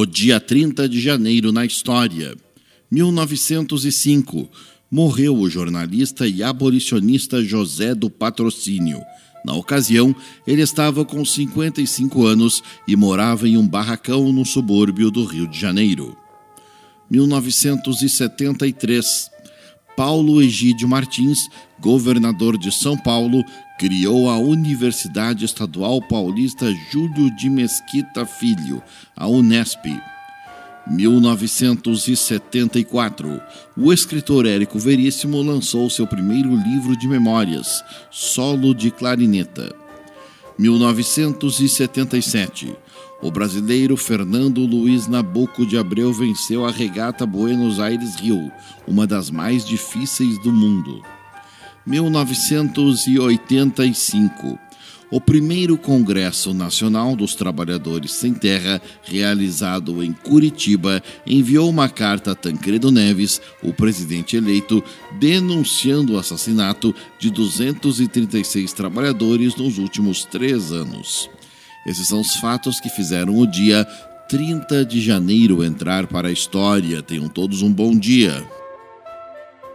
O dia 30 de janeiro na história. 1905. Morreu o jornalista e abolicionista José do Patrocínio. Na ocasião, ele estava com 55 anos e morava em um barracão no subúrbio do Rio de Janeiro. 1973. Paulo Egídio Martins, governador de São Paulo, criou a Universidade Estadual Paulista Júlio de Mesquita Filho, a Unesp. 1974, o escritor Érico Veríssimo lançou seu primeiro livro de memórias, Solo de Clarineta. 1977, o brasileiro Fernando Luiz Nabuco de Abreu venceu a regata Buenos Aires-Rio, uma das mais difíceis do mundo. 1985, o primeiro Congresso Nacional dos Trabalhadores Sem Terra, realizado em Curitiba, enviou uma carta a Tancredo Neves, o presidente eleito, denunciando o assassinato de 236 trabalhadores nos últimos três anos. Esses são os fatos que fizeram o dia 30 de janeiro entrar para a história. Tenham todos um bom dia.